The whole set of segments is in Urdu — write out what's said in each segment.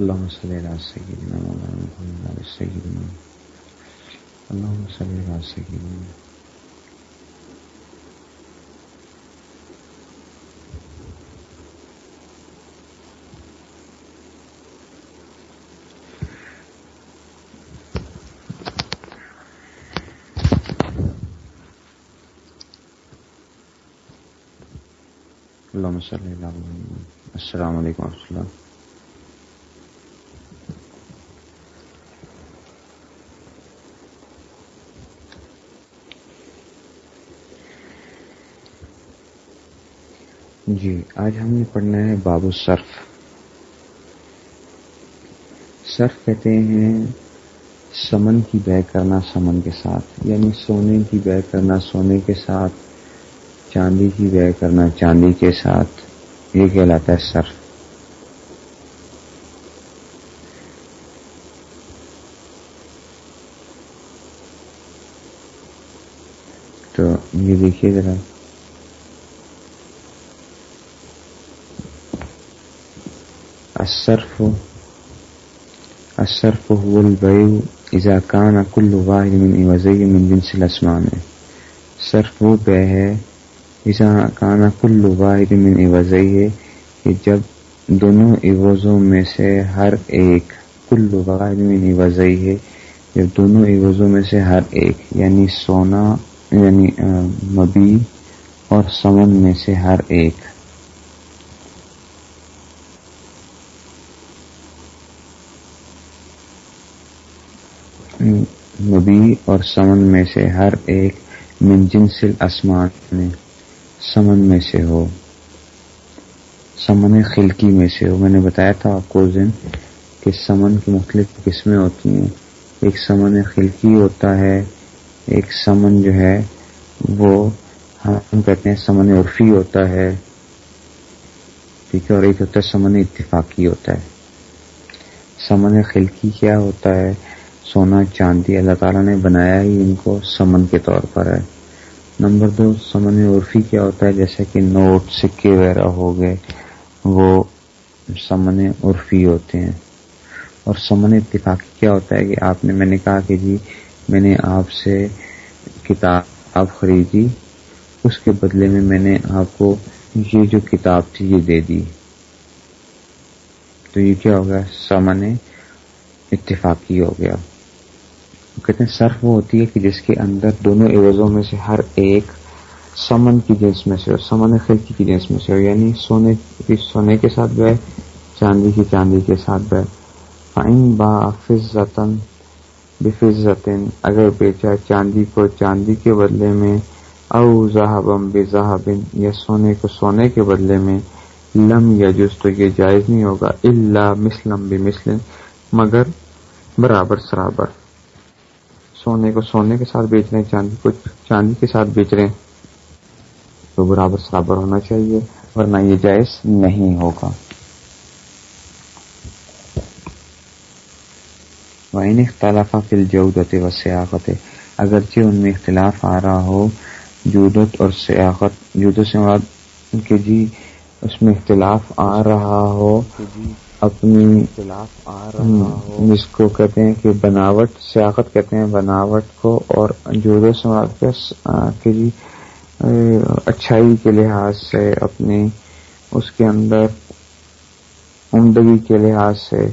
اللهم صل على سيدنا مولانا محمد سيدنا اللهم صل على سيدنا اللهم صل على السلام علیکم ورحمۃ اللہ. جی آج ہم نے پڑھنا ہے باب الصرف۔ صرف کہتے ہیں سمن کی بے کرنا سمن کے ساتھ یعنی سونے کی بے کرنا سونے کے ساتھ، چاندی کی بے کرنا چاندی کے ساتھ۔ یہ کہلاتا ہے صرف۔ تو یہ دیکھیے ذرا۔ الصرف الصرف هو البيع اذا كان كل واحد من عوضيه من جنس الاسمان صرف وہ بے ہے اذا كان كل واحد من عوضيه کہ جب دونوں عوضوں میں سے ہر ایک کل واحد من عوضيه جب دونوں عوضوں میں سے ہر ایک یعنی سونا یعنی مبی اور سمن میں سے ہر ایک. نبی اور سمن میں سے ہر ایک من جنسل اسمان میں سمن میں سے ہو۔ سمن خلکی میں سے ہو۔ میں نے بتایا تھا آپ کو دن کہ سمن کی مختلف قسمیں ہوتی ہیں۔ ایک سمن خلکی ہوتا ہے، ایک سمن جو ہے وہ ہم کہتے ہیں سمن عرفی ہوتا ہے، ٹھیک ہے، اور ایک ہوتا ہے سمن اتفاقی ہوتا ہے۔ سمن خلکی کیا ہوتا ہے؟ سونا، چاندی، اللہ تعالیٰ نے بنایا ہی ان کو سمن کے طور پر ہے۔ نمبر دو، سمن عرفی کیا ہوتا ہے، جیسے کہ نوٹ، سکے وغیرہ ہو گئے، وہ سمن عرفی ہوتے ہیں۔ اور سمن اتفاقی کیا ہوتا ہے کہ آپ نے، میں نے کہا کہ جی میں نے آپ سے کتاب خریدی، اس کے بدلے میں میں نے آپ کو یہ جو کتاب تھی، یہ دے دی۔ تو یہ کیا ہو گیا؟ سمن اتفاقی ہو گیا۔ کہتے ہیں، صرف وہ ہوتی ہے کہ جس کے اندر دونوں عوضوں میں سے ہر ایک سمن کی جنس میں سے ہو، سمن خلقی کی جنس میں سے ہو یعنی سونے کی، سونے کے ساتھ بہ چاندی کی چاندی کے ساتھ بہ فائن با فضن بفزن اگر بیچا چاندی کو چاندی کے بدلے میں، او ذہبم بے ذہبن یا سونے کو سونے کے بدلے میں، لم یا جس تو یہ جائز نہیں ہوگا اللہ مسلم بھی مسلم مگر برابر سرابر۔ سونے کو سونے کے ساتھ بیچ رہے ہیں، چاندی کو چاندی کے ساتھ بیچ رہے ہیں۔ تو برابر سرابر ہونا چاہیے، ورنہ یہ جائز نہیں ہوگا۔ اختلاف فل جودت و سیاقت اگرچہ ان میں اختلاف آ رہا ہو، جودت اور سیاقت، جودت سے کہ جی اس میں اختلاف آ رہا ہو۔ جی اپنی جس کو کہتے ہیں کہ بناوٹ سیاقت کہتے ہیں بناوٹ کو اور جو سماج کے جی اچھائی کے لحاظ سے اپنی اس کے اندر عمدگی کے لحاظ سے۔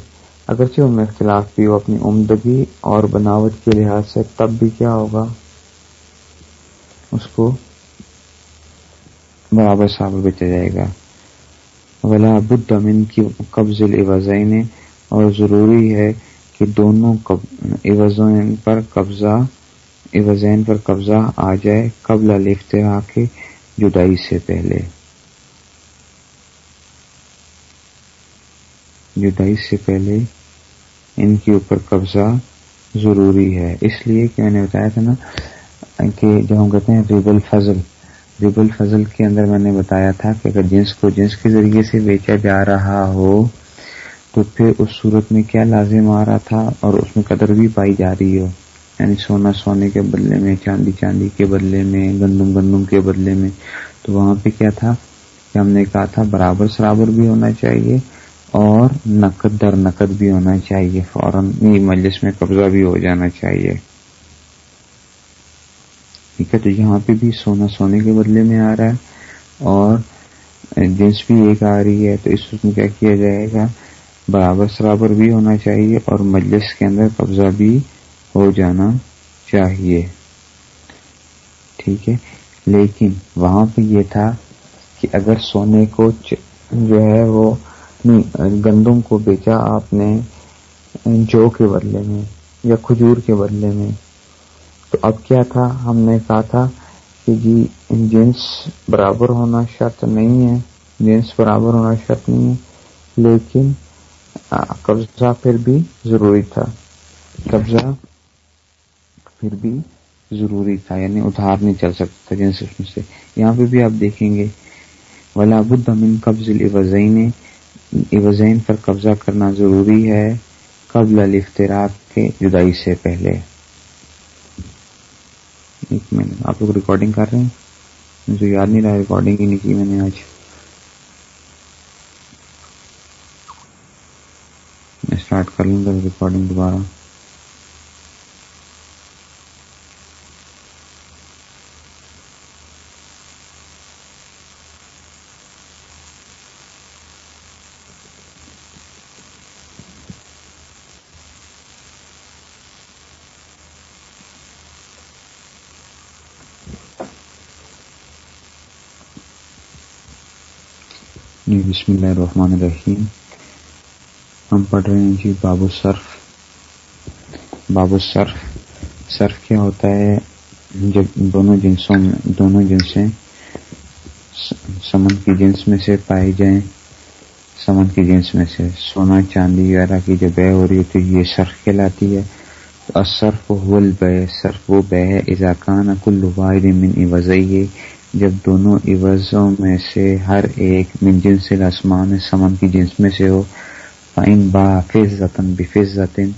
اگرچہ ان میں اختلاف بھی ہو اپنی عمدگی اور بناوٹ کے لحاظ سے تب بھی کیا ہوگا؟ اس کو برابر صاحب بیچا جائے گا۔ ولا بد من کی قبض الوزین اور ضروری ہے کہ دونوں عوضین پر قبضہ عوضین پر قبضہ آ جائے قبل الفتراء کے جدائی سے پہلے۔ جدائی سے پہلے ان کے اوپر قبضہ ضروری ہے۔ اس لیے کہ میں نے بتایا تھا نا کہ جب ہم کہتے ہیں ریب الفضل ریب الفضل کے اندر میں نے بتایا تھا کہ اگر جنس کو جنس کے ذریعے سے بیچا جا رہا ہو، تو پھر اس صورت میں کیا لازم آ رہا تھا اور اس میں قدر بھی پائی جا رہی ہو؟ یعنی سونا سونے کے بدلے میں، چاندی چاندی کے بدلے میں، گندم گندم کے بدلے میں، تو وہاں پہ کیا تھا؟ کہ ہم نے کہا تھا برابر سرابر بھی ہونا چاہیے اور نقد در نقد بھی ہونا چاہیے، فوراً مجلس میں قبضہ بھی ہو جانا چاہیے۔ ٹھیک ہے، تو یہاں پہ بھی سونا سونے کے بدلے میں آ رہا ہے اور جنس بھی ایک آ رہی ہے، تو اس میں کیا کیا جائے گا؟ برابر سرابر بھی ہونا چاہیے اور مجلس کے اندر قبضہ بھی ہو جانا چاہیے۔ ٹھیک ہے، لیکن وہاں پہ یہ تھا کہ اگر سونے کو جو ہے وہ گندم کو بیچا آپ نے، جو کے بدلے میں یا کھجور کے بدلے میں تو اب کیا تھا؟ ہم نے کہا تھا کہ جی جنس برابر ہونا شرط نہیں ہے۔ جنس برابر ہونا شرط نہیں ہے، لیکن قبضہ پھر بھی ضروری تھا۔ قبضہ پھر بھی ضروری تھا یعنی ادھار نہیں چل سکتا جنس سے۔ یہاں پہ بھی آپ دیکھیں گے، ولا بد من قبض الوزین ایوزین پر قبضہ کرنا ضروری ہے قبل الفتراق کے جدائی سے پہلے۔ ایک منٹ، آپ لوگ ریکارڈنگ کر رہے ہیں؟ مجھے یاد نہیں رہا ریکارڈنگ ہی نہیں کی میں نے آج۔ میں اسٹارٹ کر لوں گا ریکارڈنگ دوبارہ۔ بسم اللہ الرحمن الرحیم۔ ہم پڑھ رہے ہیں جی باب الصرف۔ باب الصرف، صرف کیا ہوتا ہے؟ جب دونوں جنسوں میں، دونوں جنسیں سمن کی جنس میں سے پائی جائیں، سمن کی جنس میں سے سونا، چاندی وغیرہ کی جو بے ہو رہی ہے تو یہ صرف کہلاتی ہے۔ تو صرف ہول بے صرف وہ بے ہے۔ اضاکان کل واحد من وضعی جب دونوں عوضوں میں سے ہر ایک من جنس الاسمان سمن کی جنس میں سے ہو فائن با فضن بفضن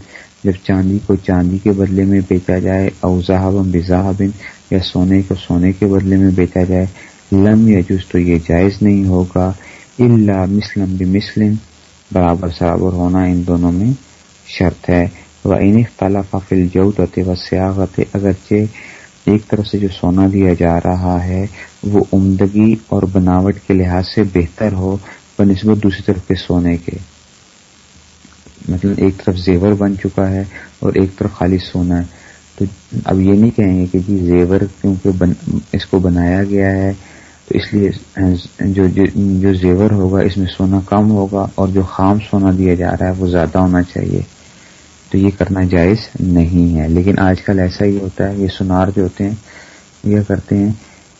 جب چاندی کو چاندی کے بدلے میں بیچا جائے او ذہب بذہبن یا سونے کو سونے کے بدلے میں بیچا جائے، لم یا جز تو یہ جائز نہیں ہوگا اللہ مسلم بمسلم برابر سرابر ہونا ان دونوں میں شرط ہے۔ وہ ان اختلاف فل جوت و سیاغت اگرچہ ایک طرف سے جو سونا دیا جا رہا ہے، وہ عمدگی اور بناوٹ کے لحاظ سے بہتر ہو بنسبت دوسری طرف کے سونے کے۔ مطلب ایک طرف زیور بن چکا ہے اور ایک طرف خالی سونا۔ ہے تو اب یہ نہیں کہیں گے کہ جی زیور کیونکہ بن، اس کو بنایا گیا ہے، تو اس لیے جو جو زیور ہوگا، اس میں سونا کم ہوگا اور جو خام سونا دیا جا رہا ہے، وہ زیادہ ہونا چاہیے۔ تو یہ کرنا جائز نہیں ہے۔ لیکن آج کل ایسا ہی ہوتا ہے، یہ سنار جو ہوتے ہیں، یہ کرتے ہیں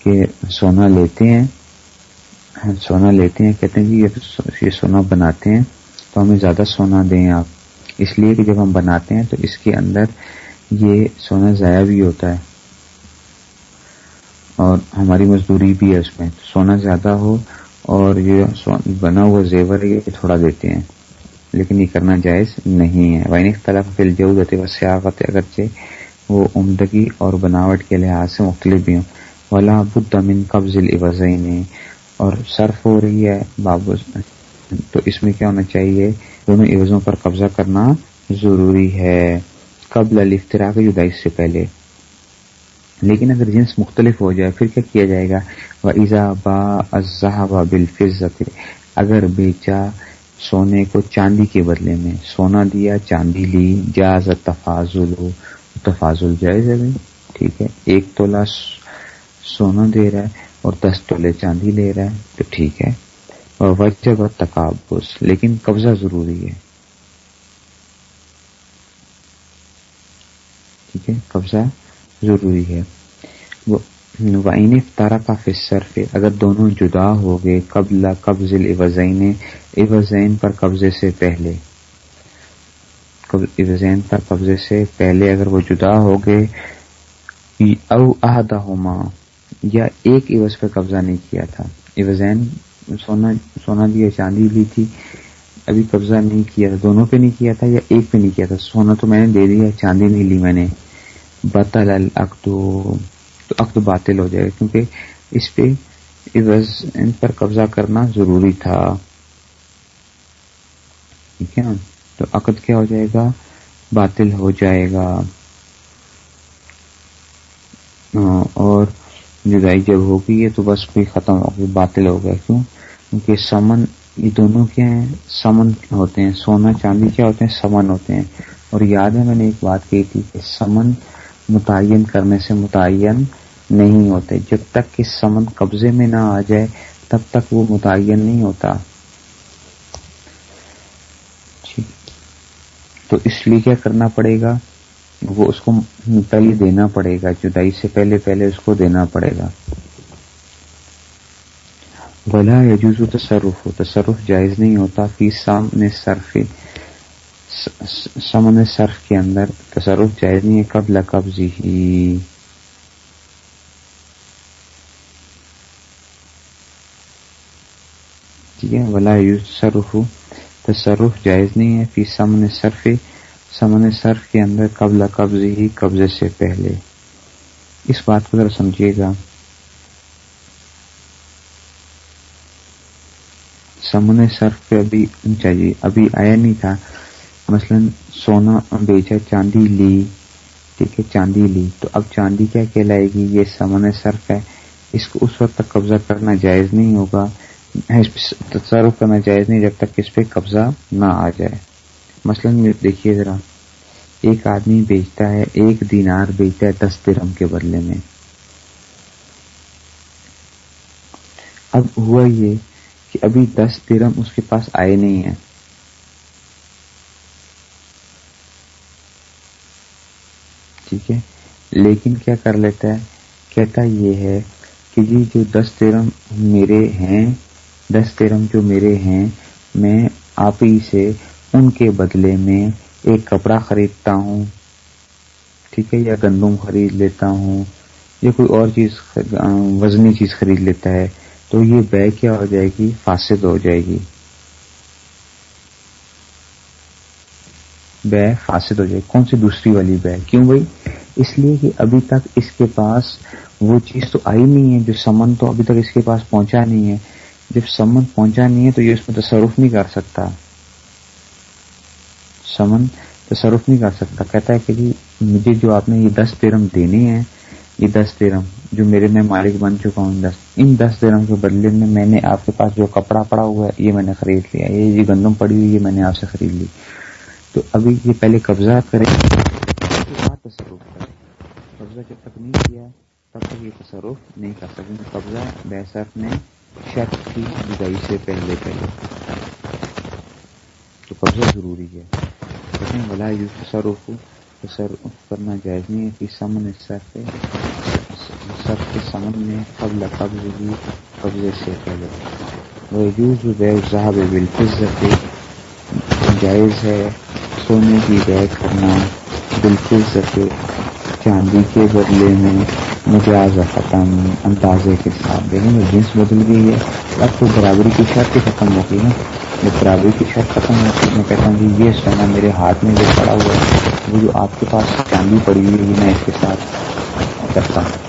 کہ سونا لیتے ہیں، سونا لیتے ہیں، کہتے ہیں جی یہ سونا بناتے ہیں تو ہمیں زیادہ سونا دیں آپ۔ اس لیے کہ جب ہم بناتے ہیں تو اس کے اندر یہ سونا ضائع بھی ہوتا ہے۔ اور ہماری مزدوری بھی ہے اس میں۔ سونا زیادہ ہو اور یہ بنا ہوا زیور یہ تھوڑا دیتے ہیں۔ لیکن یہ کرنا جائز نہیں ہے۔ وائن اختلاف فل جوت و سیاقت اگرچہ وہ عمدگی اور بناوٹ کے لحاظ سے مختلف بھی ہوں۔ ولا بدھ من قبض الوزین اور صرف ہو رہی ہے باب تو اس میں کیا ہونا چاہیے؟ دونوں عوضوں پر قبضہ کرنا ضروری ہے۔ قبل الفترا کے جدائی سے پہلے۔ لیکن اگر جنس مختلف ہو جائے، پھر کیا کیا جائے گا؟ وہ ایزا با بالفظت اگر بیچا سونے کو چاندی کے بدلے میں سونا دیا، چاندی لی، جاز، تفاضل ہو تفاضل جائز ہے ٹھیک ہے۔ ایک تولا سونا دے رہا ہے اور دس تولے چاندی لے رہا ہے، تو ٹھیک ہے۔ اور وجہ و تقابس لیکن قبضہ ضروری ہے۔ ٹھیک ہے، قبضہ ضروری ہے۔ وہ وعین افطارہ کا فصرف اگر دونوں جدا ہو گئے قبل قبض الوزین ایوزین پر قبضے سے پہلے۔ ایوزین پر قبضے سے پہلے اگر وہ جدا ہو گئے، او احدہ ہوما یا ایک عوض پہ قبضہ نہیں کیا تھا۔ ایوزین سونا سونا دیا چاندی لی تھی، ابھی قبضہ نہیں کیا تھا، دونوں پہ نہیں کیا تھا یا ایک پہ نہیں کیا تھا۔ سونا تو میں نے دے دیا، چاندی نہیں لی میں نے۔ بطل العقد تو عقد باطل ہو جائے گا، کیونکہ اس پہ عوض ان پر قبضہ کرنا ضروری تھا۔ ٹھیک ہے؟ نا تو عقد کیا ہو جائے گا؟ باطل ہو جائے گا۔ اور جدائی جب ہوگی، یہ تو بس کوئی ختم ہو گئی، باطل ہو گیا۔ کیوں؟ کیونکہ سمن، یہ دونوں کیا ہیں؟ سمن ہوتے ہیں۔ سونا، چاندی کیا ہوتے ہیں؟ سمن ہوتے ہیں۔ اور یاد ہے میں نے ایک بات کہی تھی کہ سمن متعین کرنے سے متعین نہیں ہوتے۔ جب تک کہ سمن قبضے میں نہ آ جائے، تب تک وہ متعین نہیں ہوتا۔ جی۔ تو اس لیے کیا کرنا پڑے گا؟ وہ اس کو پہلے دینا پڑے گا، جدائی سے پہلے پہلے اس کو دینا پڑے گا۔ بلا یجوز تصرف ہو تصرف جائز نہیں ہوتا۔ فی سامنے صرف۔ سمن صرف کے اندر تصرف جائز نہیں ہے، قبل قبض ہی ٹھیک ہے، ولا تصرف تصرف جائز نہیں ہے فی سمن صرف سمن صرف کے اندر قبل قبض ہی قبضے سے پہلے۔ اس بات کو ذرا سمجھیے گا۔ سمن صرف پہ ابھی چاہیے، ابھی آیا نہیں تھا۔ مثلا سونا بیچا، چاندی لی، ٹھیک ہے، چاندی لی۔ تو اب چاندی کیا کہلائے گی؟ یہ سمن صرف ہے۔ اس کو اس وقت تک قبضہ کرنا جائز نہیں ہوگا۔ تصرف کرنا جائز نہیں جب تک اس پہ قبضہ نہ آ جائے۔ مثلا دیکھیے ذرا۔ ایک آدمی بیچتا ہے، ایک دینار بیچتا ہے دس درم کے بدلے میں۔ اب ہوا یہ کہ ابھی دس درم اس کے پاس آئے نہیں ہیں۔ ٹھیک ہے۔ لیکن کیا کر لیتا ہے؟ کہتا یہ ہے کہ جی جو دس تیرم میرے ہیں، دس تیرم جو میرے ہیں، میں آپ ہی سے ان کے بدلے میں ایک کپڑا خریدتا ہوں۔ ٹھیک ہے، یا گندم خرید لیتا ہوں، یا کوئی اور چیز وزنی چیز خرید لیتا ہے، تو یہ بے کیا ہو جائے گی؟ فاسد ہو جائے گی۔ بے فاسد ہو جائے گی۔ کون سی دوسری والی بے؟ کیوں بھائی؟ اس لیے کہ ابھی تک اس کے پاس وہ چیز تو آئی نہیں ہے، جو سمن تو ابھی تک اس کے پاس پہنچا نہیں ہے۔ جب سمن پہنچا نہیں ہے تو یہ اس میں تصرف نہیں کر سکتا۔ سمن تصرف نہیں کر سکتا۔ کہتا ہے کہ جی مجھے جو آپ نے یہ دس تیرم دینے ہیں، یہ دس تیرم جو میرے میں مالک بن چکا ہوں، دس، ان دس تیرم کے بدلے میں میں نے آپ کے پاس جو کپڑا پڑا ہوا ہے، یہ میں نے خرید لیا۔ یہ جو گندم پڑی ہوئی یہ میں نے آپ سے خرید لی۔ تو ابھی یہ پہلے قبضہ کرے تصرف۔ کرے قبضہ جب تک نہیں کیا تب تک یہ تصرف نہیں کر سکتے قبضہ بحث نے شرط کی جدائی سے پہلے پہلے۔ تو قبضہ ضروری ہے۔ لیکن بلا یو تصرف تصرف کرنا جائز نہیں ہے کہ سمن سر سر کے سمن میں قبل قبض بھی قبضے سے پہلے۔ وہ یوز بے صاحب بالفظ جائز ہے سونے کی بے کرنا بالکل سکے چاندی کے بدلے میں مجاز ختم اندازے کے ساتھ دیکھیں گے جنس بدل گئی ہے۔ اب تو برابری کی شرط ہی ختم ہو گئی نا۔ جب برابری کی شرط ختم ہوتی میں کہتا ہوں کہ یہ سونا میرے ہاتھ میں جو پڑا ہوا ہے، وہ جو آپ کے پاس چاندی پڑی ہوئی ہے، میں اس کے ساتھ کرتا ہوں۔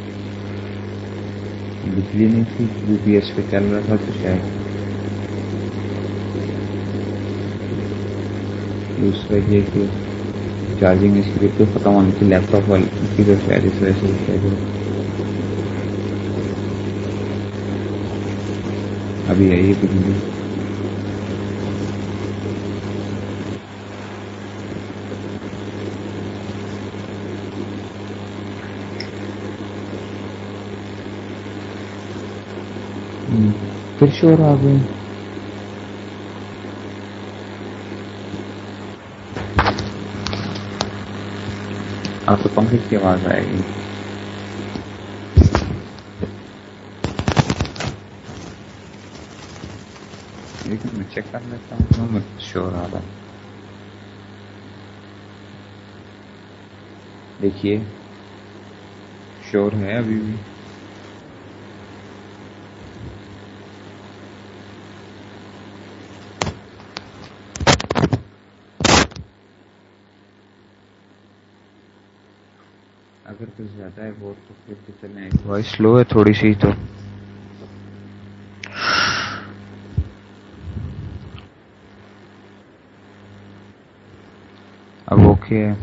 لیے نہیں تھی یو پی ایس پہ چل رہا تھا، تو شاید دوسرا یہ کہ چارجنگ اس کی تو ختم ہونے کی لیپ ٹاپ والی کی تو شاید اس وجہ سے ابھی آئیے کہ پھر شور آ گئے آپ کو پنکھے کی آواز آئے گی۔ لیکن میں چیک کر لیتا ہوں میں شور آ رہا دیکھیے، شور ہے ابھی بھی۔ اگر کچھ زیادہ ہے، بہت تو پھر کتنے وائس لو ہے تھوڑی سی تو۔ اب اوکے ہے۔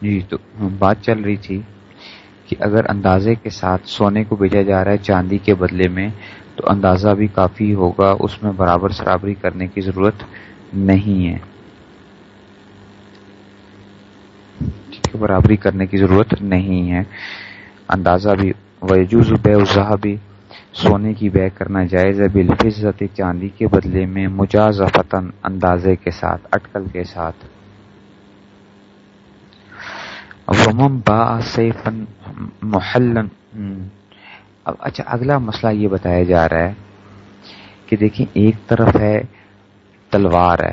جی تو بات چل رہی تھی کہ اگر اندازے کے ساتھ سونے کو بھیجا جا رہا ہے چاندی کے بدلے میں تو اندازہ بھی کافی ہوگا، اس میں برابر سرابری کرنے کی ضرورت نہیں ہے۔ ٹھیک ہے، برابری کرنے کی ضرورت نہیں ہے۔ اندازہ بھی وجوز بے ازہ بھی سونے کی بے کرنا جائز ہے۔ بالفظت چاندی کے بدلے میں مجاز فتن اندازے کے ساتھ، اٹکل کے ساتھ۔ ومم با سیفن محلن اب اچھا اگلا مسئلہ یہ بتایا جا رہا ہے کہ دیکھیں ایک طرف ہے تلوار ہے،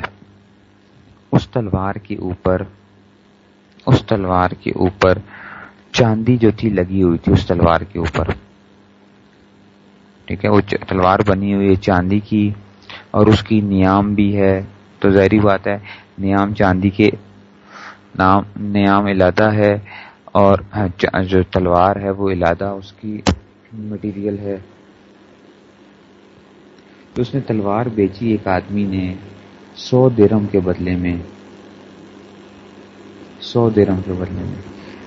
اس تلوار کے اوپر، اس تلوار کے اوپر چاندی جو تھی لگی ہوئی تھی، اس تلوار کے اوپر۔ ٹھیک ہے، وہ تلوار بنی ہوئی ہے چاندی کی اور اس کی نیام بھی ہے۔ تو ظاہری بات ہے، نیام چاندی کے نام، نیام علادہ ہے اور جو تلوار ہے وہ علادہ اس کی مٹیریل ہے. تو اس نے تلوار بیچی ایک آدمی نے سو درم کے بدلے میں، سو درم کے بدلے میں۔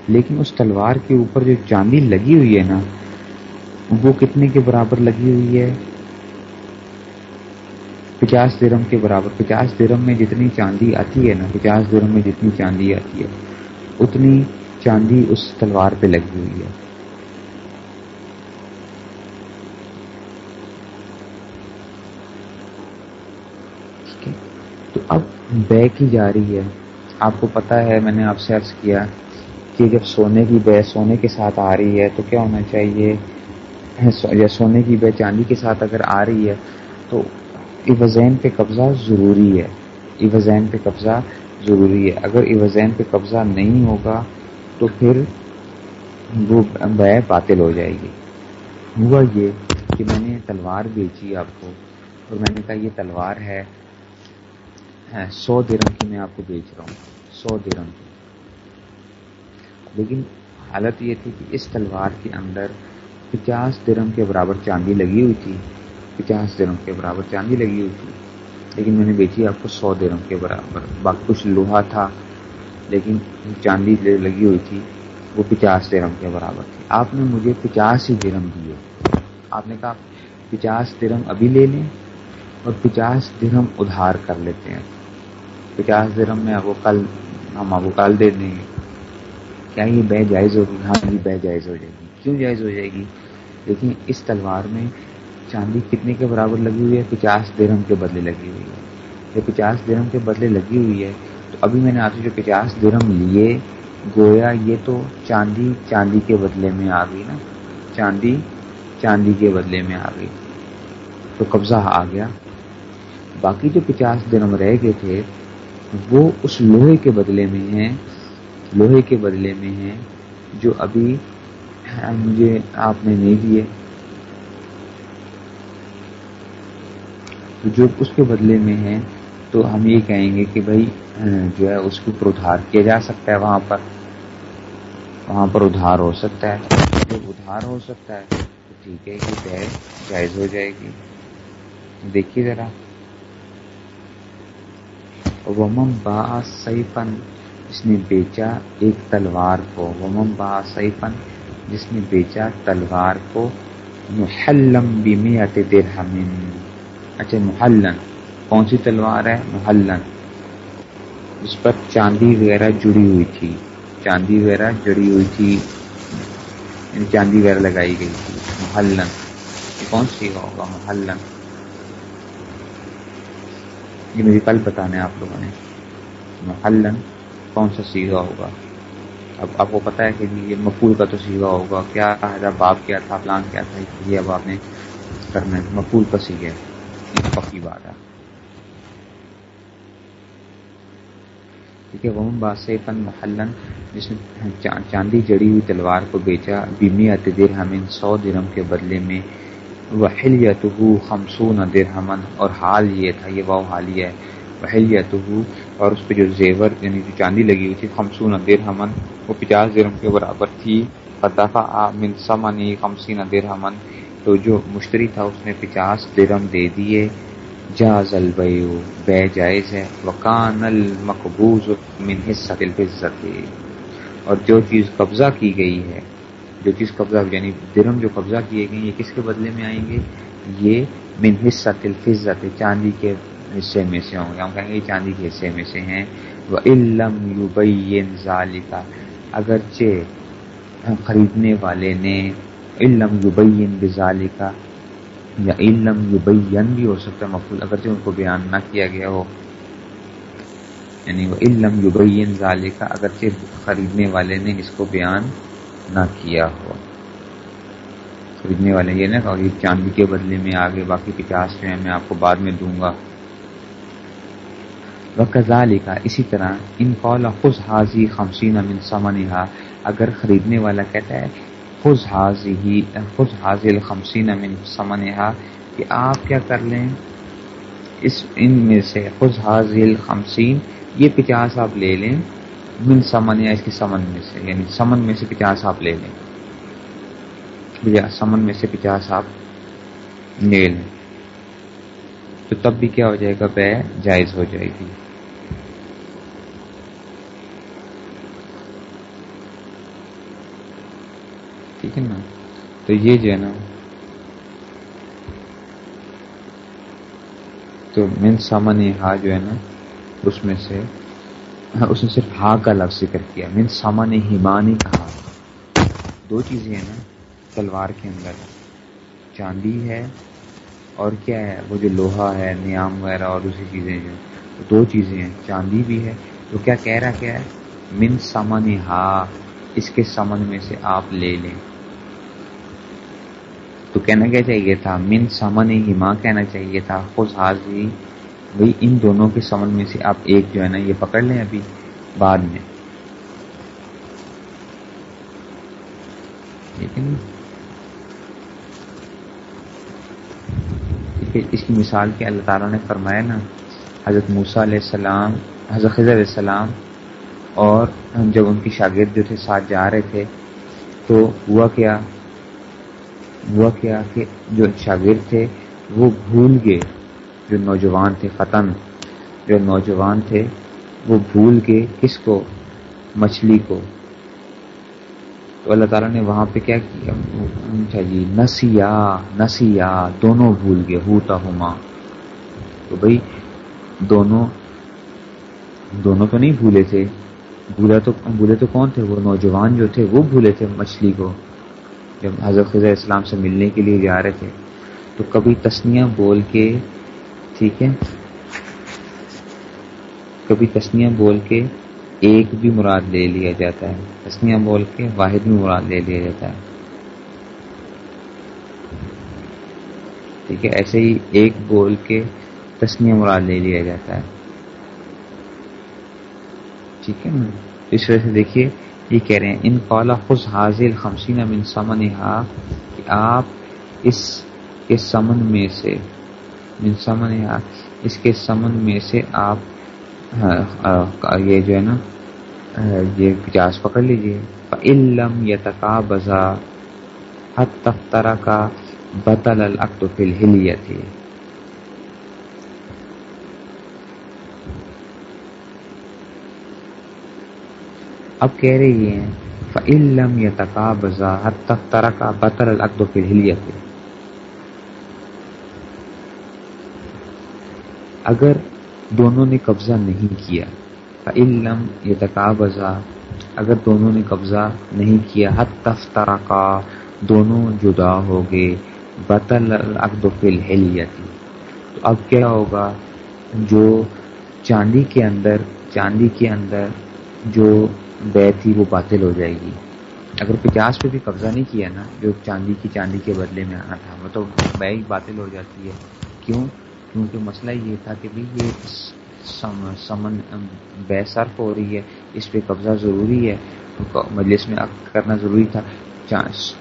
لیکن اس تلوار کے اوپر جو چاندی لگی ہوئی ہے نا، وہ کتنے کے برابر لگی ہوئی ہے؟ پچاس درم کے برابر۔ پچاس درم میں جتنی چاندی آتی ہے نا، پچاس درم میں جتنی چاندی آتی ہے، اتنی چاندی اس تلوار پہ لگی ہوئی ہے۔ بے کی جا رہی ہے۔ آپ کو پتا ہے، میں نے آپ سے عرض کیا کہ جب سونے کی بے سونے کے ساتھ آ رہی ہے تو کیا ہونا چاہیے؟ یا سونے کی بے چاندی کے ساتھ اگر آ رہی ہے تو ایوزین پہ قبضہ ضروری ہے۔ ایوزین پہ قبضہ ضروری ہے۔ اگر ایوزین پہ قبضہ نہیں ہوگا تو پھر وہ بے باطل ہو جائے گی۔ ہوا یہ کہ میں نے تلوار بیچی آپ کو اور میں نے کہا یہ تلوار ہے سو درم کی میں آپ کو بیچ رہا ہوں۔ سو درم کی۔ لیکن حالت یہ تھی کہ اس تلوار کے اندر پچاس درم کے برابر چاندی لگی ہوئی تھی۔ پچاس درم کے برابر چاندی لگی ہوئی تھی۔ لیکن میں نے بیچی آپ کو سو درم کے برابر۔ باقی کچھ لوہا تھا، لیکن چاندی لگی ہوئی تھی، وہ پچاس درم کے برابر تھی۔ آپ نے مجھے پچاس ہی درم دیے۔ آپ نے کہا، پچاس درم ابھی لے لیں اور پچاس درم ادھار کر لیتے ہیں۔ پچاس درم میں آپ کو کل ہم آپ کو کل دے دیں گے کیا یہ بے جائز ہوگی؟ ہاں یہ بے جائز ہو جائے گی۔ کیوں جائز ہو جائے گی؟ لیکن اس تلوار میں چاندی کتنے کے برابر لگی ہوئی ہے؟ پچاس درم کے بدلے لگی ہوئی ہے۔ یہ پچاس درم کے بدلے لگی ہوئی ہے، تو ابھی میں نے آپ سے جو پچاس درم لیے، گویا یہ تو چاندی چاندی کے بدلے میں آ گئی نا۔ چاندی چاندی کے بدلے میں آ گئی۔ تو قبضہ آ گیا۔ باقی جو پچاس درم رہ گئے تھے وہ اس لوہے کے بدلے میں ہیں لوہے کے بدلے میں ہیں جو ابھی مجھے آپ نے نہیں دیے۔ جو اس کے بدلے میں ہیں تو ہم یہ کہیں گے کہ بھائی، جو ہے، اس کے اوپر ادھار کیا جا سکتا ہے وہاں پر۔ وہاں پر ادھار ہو سکتا ہے۔ جب ادھار ہو سکتا ہے، تو ٹھیک ہے کہ جائز ہو جائے گی۔ دیکھیے ذرا۔ ومم با سیفن جس نے بیچا ایک تلوار کو۔ ومم با سیفن جس نے بیچا تلوار کو۔ محلم بمیت درہم۔ اچھا محلن۔ کون سی تلوار ہے؟ محلن۔ جس پر چاندی وغیرہ جڑی ہوئی تھی۔ چاندی وغیرہ جڑی ہوئی تھی۔ یعنی چاندی وغیرہ لگائی گئی تھی۔ محلن۔ یہ کون سی ہوگا؟ محلن۔ یہ مجھے کل بتانا ہے آپ لوگوں نے محلن کون سا سیگا ہوگا؟ اب آپ کو پتا ہے کہ یہ مقبول کا تو سیگا ہوگا، کیا کہا باپ کیا تھا پلان کیا تھا، یہ اب آپ نے کرنا ہے، مقبول کا سیگا یہ پکی بات ہے۔ ٹھیک ہے وہ باس فن محلن جس نے چاندی جڑی ہوئی تلوار کو بیچا بیمی اتدر ہمیں سو درم کے بدلے میں وحلیت خمسون درہمن اور حال یہ تھا، یہ وہ حالیہ ہے۔ وحلیت اور اس پہ جو زیور یعنی جو چاندی لگی ہوئی تھی، خمسون درہمن وہ پچاس درہم کے برابر تھی۔ فدفع من سمنی خمسین درہمن تو جو مشتری تھا، اس نے پچاس درہم دے دیے۔ جاز البیو بے جائز ہے۔ وکان المقبوض من حصہ الفزت اور جو چیز قبضہ کی گئی ہے جو چیز قبضہ یعنی درم جو قبضہ کیے گئے یہ کس کے بدلے میں آئیں گے؟ یہ من حصہ تلفظت چاندی کے حصے میں سے ہوں گے۔ ہم کہیں گے یہ چاندی کے حصے میں سے ہیں۔ وہ علم یوبین ظالقہ اگرچہ خریدنے والے نے علم یوبین بظالقہ یا علم یوبین بھی ہو سکتا ہے مقبول اگرچہ ان کو بیان نہ کیا گیا ہو۔ یعنی وہ علم یوبین ظالقہ اگرچہ خریدنے والے نے اس کو بیان نہ کیا ہو خریدنے والے یہ نا کہ چاندی کے بدلے میں آگے باقی پچاس جو ہے میں آپ کو بعد میں دوں گا۔ وقزا لکھا اسی طرح، ان قول خوش حاضی خمسین امن سمنہا اگر خریدنے والا کہتا ہے خوش حاضی ہی خوش حاضل خمسین امن سمنہا کہ آپ کیا کر لیں؟ اس ان میں سے خوش حاضل خمسین یہ پچاس آپ لے لیں۔ من سمن یا اس کی سمن میں سے یعنی سمن میں سے پچاس آپ لے لیں۔ سمن میں سے پچاس آپ لے لیں۔ تو تب بھی کیا ہو جائے گا؟ بے جائز ہو جائے گی۔ ٹھیک ہے نا؟ تو یہ جو ہے نا، تو من سمن ہا جو ہے نا، اس میں سے اس نے صرف ہا کا لفظ ذکر کیا مین سامان ہیمانی کہا۔ دو چیزیں ہیں نا تلوار کے اندر۔ چاندی ہے اور کیا ہے، وہ جو لوہا ہے، نیام وغیرہ اور دوسری چیزیں جو دو چیزیں ہیں، چاندی بھی ہے۔ تو کیا کہہ رہا کیا ہے؟ من سمن ہا، اس کے سمن میں سے آپ لے لیں۔ تو کہنا کیا چاہیے تھا؟ من سمن ہی ماں کہنا چاہیے تھا۔ خوش حاضری بھائی ان دونوں کے سمجھ میں سے آپ ایک جو ہے نا یہ پکڑ لیں ابھی بعد میں۔ اس کی مثال کے اللہ تعالیٰ نے فرمایا نا، حضرت موسیٰ علیہ السلام، حضرت خضر علیہ السلام اور جب ان کی شاگرد جو تھے ساتھ جا رہے تھے، تو ہوا کیا؟ ہوا کیا کہ جو شاگرد تھے وہ بھول گئے۔ جو نوجوان تھے، ختم جو نوجوان تھے، وہ بھول کے کس کو؟ مچھلی کو۔ تو اللہ تعالیٰ نے وہاں پہ کیا کیا؟ اچھا جی نسیا نسیا دونوں بھول گئے ہوتا ہوما تو بھائی، دونوں دونوں تو نہیں بھولے تھے۔ بھولا تو، بھولے تو کون تھے؟ وہ نوجوان جو تھے، وہ بھولے تھے مچھلی کو۔ جب حضرت خضر اسلام سے ملنے کے لیے جا رہے تھے، تو کبھی تسنیاں بول کے ٹھیک ہے؟ کبھی تسنیاں بول کے ایک بھی مراد لے لیا جاتا ہے۔ تسنیاں بول کے واحد بھی مراد لے لیا جاتا ہے۔ ٹھیک ہے؟ ایسے ہی ایک بول کے تسنیاں مراد لے لیا جاتا ہے۔ ٹھیک ہے؟ نا اس وجہ سے دیکھیے، یہ کہہ رہے ہیں، ان قالا خز حاضل خمسین من سمن کہ آپ اس کے سمن میں سے من سمن اس کے سمن میں سے آپ ہاں، یہ جو ہے نا یہ پچاس پکڑ لیجیے فعلم یتقا بزا حت تفترا کا بطل العقد فی الحلیت اب کہہ رہی ہیں فعلم یتقا بزا حت تفترا کا بطل العقد فی الحلیت اگر دونوں نے قبضہ نہیں کیا علم یہ تقابضا اگر دونوں نے قبضہ نہیں کیا حد تفترا کا دونوں جدا ہو گئے، بطل العقد فی الحلیتی تو اب کیا ہوگا؟ جو چاندی کے اندر، چاندی کے اندر جو بے تھی وہ باطل ہو جائے گی۔ اگر پچاس پہ بھی قبضہ نہیں کیا نا، جو چاندی کی چاندی کے بدلے میں آنا تھا وہ تو بے باطل ہو جاتی ہے، کیوں؟ کیونکہ مسئلہ یہ تھا کہ بھی یہ سمن بے صرف ہو رہی ہے، اس پہ قبضہ ضروری ہے مجلس میں کرنا ضروری تھا۔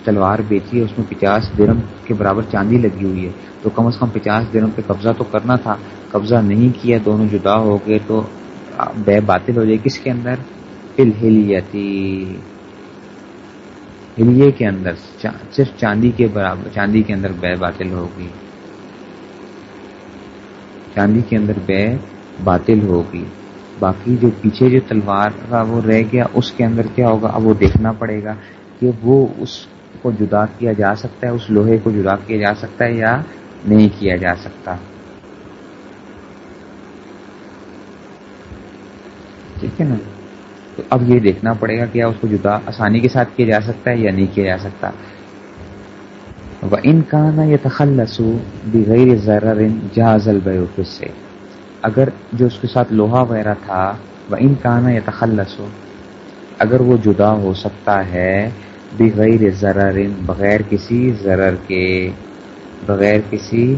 تلوار بیچی ہے، اس میں پچاس درم کے برابر چاندی لگی ہوئی ہے۔ تو کم از کم پچاس درم پہ قبضہ تو کرنا تھا، قبضہ نہیں کیا، دونوں جدا ہو گئے تو بے باطل ہو جائے۔ کس کے اندر؟ الہلیتی ہلیے کے اندر صرف چاندی کے برابر، چاندی کے اندر بے باطل ہوگی چاندی کے اندر بے باطل ہوگی۔ باقی جو پیچھے جو تلوار کا وہ رہ گیا، اس کے اندر کیا ہوگا؟ اب وہ دیکھنا پڑے گا کہ وہ اس کو جدا کیا جا سکتا ہے، اس لوہے کو جدا کیا جا سکتا ہے یا نہیں کیا جا سکتا۔ ٹھیک ہے نا؟ تو اب یہ دیکھنا پڑے گا کیا اس کو جدا آسانی کے ساتھ کیا جا سکتا ہے یا نہیں کیا جا سکتا۔ وہ ان کا نا یہ بغیر ضرر جہاز البیوف سے اگر جو اس کے ساتھ لوہا وغیرہ تھا وہ ان کا نا تخلس ہو اگر وہ جدا ہو سکتا ہے بغیر ضرر، بغیر کسی ضرر کے، بغیر کسی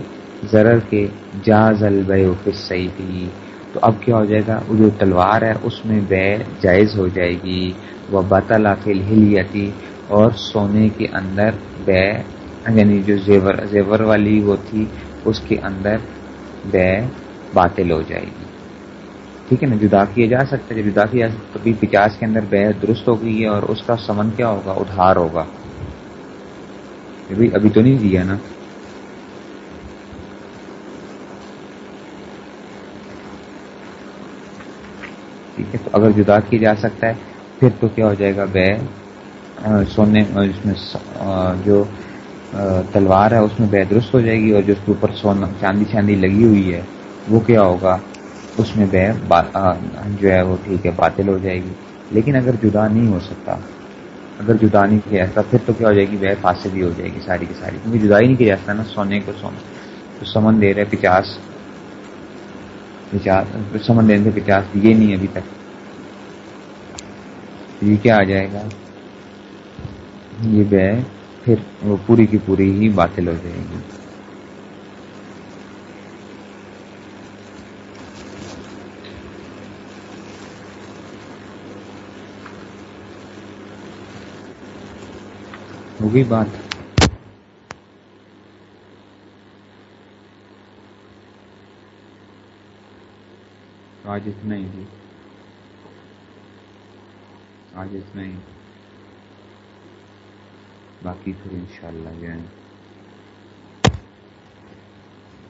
ضرر کے جاز البیوف صحیح تو اب کیا ہو جائے گا؟ وہ جو تلوار ہے، اس میں بے جائز ہو جائے گی۔ وہ بطلا فل ہلیتی اور سونے کے اندر بے یعنی جو زیور زیور والی وہ تھی، اس کے اندر بے باطل ہو جائے گی۔ ٹھیک ہے نا؟ جدا کیا جا سکتا ہے۔ جدا کیا تو بھی پچاس کے اندر بے درست ہو گئی ہے اور اس کا سمن کیا ہوگا؟ ادھار ہوگا۔ ابھی تو نہیں دیا نا؟ ٹھیک ہے؟ تو اگر جدا کیا جا سکتا ہے، پھر تو کیا ہو جائے گا؟ بے سونے اس میں جو تلوار ہے، اس میں بے درست ہو جائے گی اور جو اس کے اوپر سونا، چاندی چاندی لگی ہوئی ہے، وہ کیا ہوگا؟ اس میں بے جو ہے وہ ٹھیک ہے، باطل ہو جائے گی۔ لیکن اگر جدا نہیں ہو سکتا، اگر جدا نہیں کیا جاتا، پھر تو کیا ہو جائے گی؟ بے فاصل ہو جائے گی ساری کی ساری۔ کیونکہ جدا ہی نہیں کیا جاتا نا، سونے کو سونا تو سمن دے رہے پچاس۔ پچاس، سمن دینے سے پچاس۔ دیے نہیں ابھی تک۔ یہ کیا آ جائے گا؟ یہ بے پھر وہ پوری کی پوری ہی باطل ہو جائے گی۔ ہوگی بات۔ آج اتنا ہی آج اتنا ہی باقی پھر انشاءاللہ جو ہے۔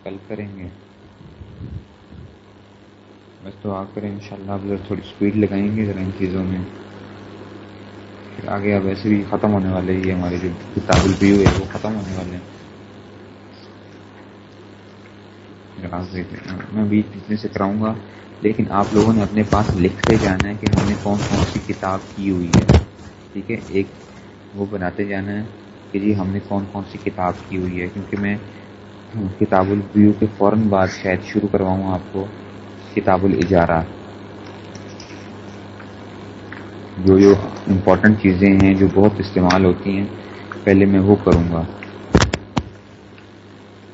کل کریں گے۔ بس تو آ کر ان شاء اللہ اب تھوڑی اسپیڈ لگائیں گے ذرا ان چیزوں میں۔ پھر آگے اب ایسے بھی ختم ہونے والے ہی ہمارے جو کتاب البیو ہے وہ ختم ہونے والے ہیں۔ میں بیچ بیچ میں سے کراؤں گا۔ لیکن آپ لوگوں نے اپنے پاس لکھتے جانا ہے کہ ہم نے کون کون سی کتاب کی ہوئی ہے۔ ٹھیک ہے؟ ایک وہ بناتے جانا ہے کہ جی ہم نے کون کون سی کتاب کی ہوئی ہے، کیونکہ میں کتاب الویو کے فوراً بعد شاید شروع کرواؤں آپ کو کتاب الاجارہ۔ جو جو امپورٹنٹ چیزیں ہیں جو بہت استعمال ہوتی ہیں، پہلے میں وہ کروں گا۔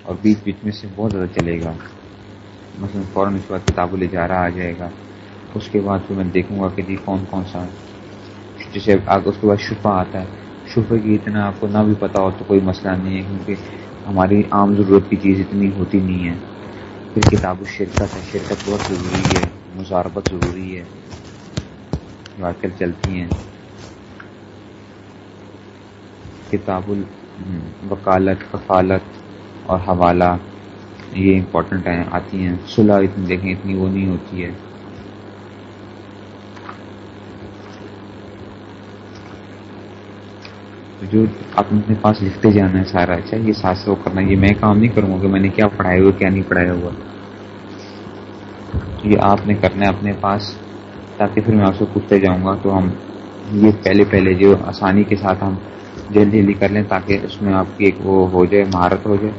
اور بیچ بیچ میں سے بہت زیادہ چلے گا۔ مثلاً فوراً اس کے بعد کتاب الاجارہ آ جائے گا۔ اس کے بعد پھر میں دیکھوں گا کہ جی کون کون سا۔ جیسے اس کے بعد شفا آتا ہے۔ شفے کی اتنا آپ کو نہ بھی پتا ہو تو کوئی مسئلہ نہیں ہے، کیونکہ ہماری عام ضرورت کی چیز اتنی ہوتی نہیں ہے۔ پھر کتاب و شرکت ہے، شرکت بہت ضروری ہے مزاربت ضروری ہے۔ جو آج کل چلتی ہیں۔ کتاب الوکالت، کفالت اور حوالہ یہ امپورٹنٹ ہیں، آتی ہیں۔ صلح اتنی دیکھیں، اتنی وہ نہیں ہوتی ہے۔ جو آپ اپنے پاس لکھتے جانا ہے سارا اچھا یہ ساتھ سے وہ کرنا، یہ میں کام نہیں کروں گا کہ میں نے کیا پڑھایا ہوا، کیا نہیں پڑھایا ہوا۔ یہ آپ نے کرنا ہے اپنے پاس، تاکہ پھر میں آپ سے پوچھتے جاؤں گا تو ہم یہ پہلے پہلے جو آسانی کے ساتھ ہم جلدی جلدی کر لیں تاکہ اس میں آپ کی ایک وہ ہو جائے، مہارت ہو جائے۔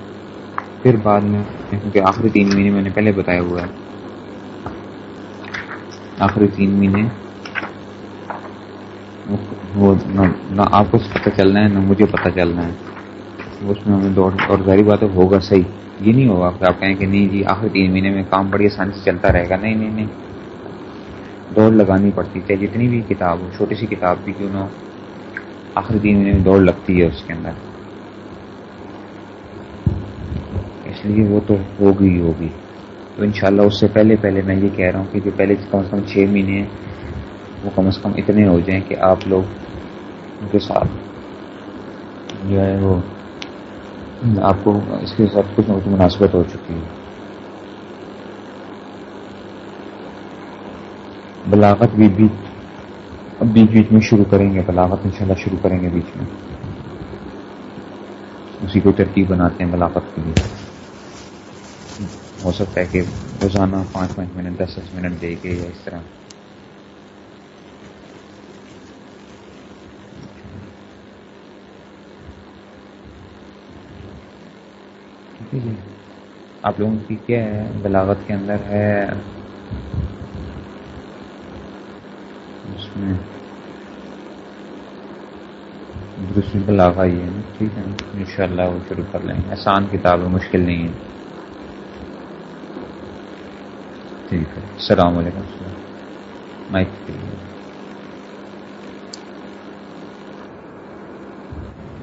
پھر بعد میں، کیونکہ آخری تین مہینے میں نے پہلے بتایا ہوا ہے۔ آخری تین مہینے وہ نہ آپ کو پتہ چلنا ہے، نہ مجھے پتہ چلنا ہے۔ اس میں ہمیں دوڑ اور ظاہری بات ہے، ہوگا صحیح۔ یہ نہیں ہوگا۔ کہ آپ کہیں کہ نہیں جی آخری تین مہینے میں کام بڑی آسانی سے چلتا رہے گا۔ نہیں نہیں نہیں۔ دوڑ لگانی پڑتی چاہے جتنی بھی کتاب ہو، چھوٹی سی کتاب بھی کیوں نہ ہو، آخری تین مہینے میں دوڑ لگتی ہے اس کے اندر۔ اس لیے وہ تو ہوگی ہی ہوگی۔ تو انشاءاللہ اس سے پہلے پہلے میں یہ کہہ رہا ہوں کہ جو پہلے کم از کم چھ مہینے ہیں وہ کم از کم اتنے ہو جائیں کہ آپ لوگ ان کے ساتھ جو ہے وہ آپ کو اس کے ساتھ کچھ نہ کچھ مناسبت ہو چکی ہے۔ بلاغت بھی بیچ اب بیچ بیچ میں شروع کریں گے، بلاغت انشاءاللہ شروع کریں گے بیچ میں۔ اسی کو ترتیب بناتے ہیں بلاغت کے لیے۔ ہو سکتا ہے کہ روزانہ پانچ پانچ منٹ دس دس منٹ دے گے یا اس طرح۔ جی, جی آپ لوگوں کی کیا ہے؟ بلاغت کے اندر ہے؟ اس میں دوسری بلاغ آئی ہے ٹھیک ہے. ان شاء اللہ وہ شروع کر لیں گے. آسان کتاب ہے، مشکل نہیں ہے. ٹھیک ہے. السلام علیکم. مائک